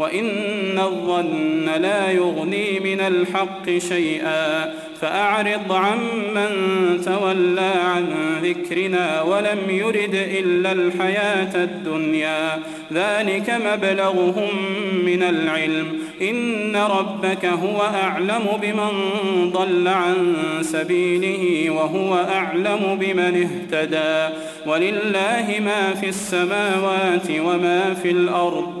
وإن الظن لا يغني من الحق شيئا فأعرض عمن تولى عن ذكرنا ولم يرد إلا الحياة الدنيا ذلك مبلغهم من العلم إن ربك هو أعلم بمن ضل عن سبيله وهو أعلم بمن اهتدى ولله ما في السماوات وما في الأرض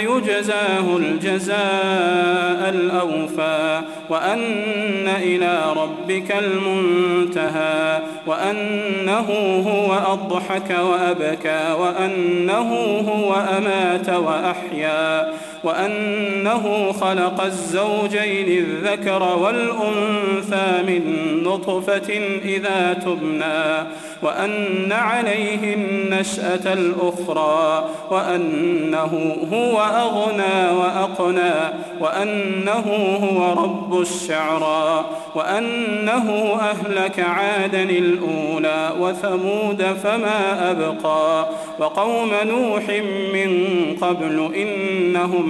يجزاه الجزاء الأوفى وأن إلى ربك المنتهى وأنه هو أضحك وأبكى وأنه هو أمات وأحيا. وأنه خلق الزوجين الذكر والأنثى من نطفة إذا تبنى وأن عليه النشأة الأخرى وأنه هو أغنى وأقنى وأنه هو رب الشعرى وأنه أهلك عادا الأولى وثمود فما أبقى وقوم نوح من قبل إنهم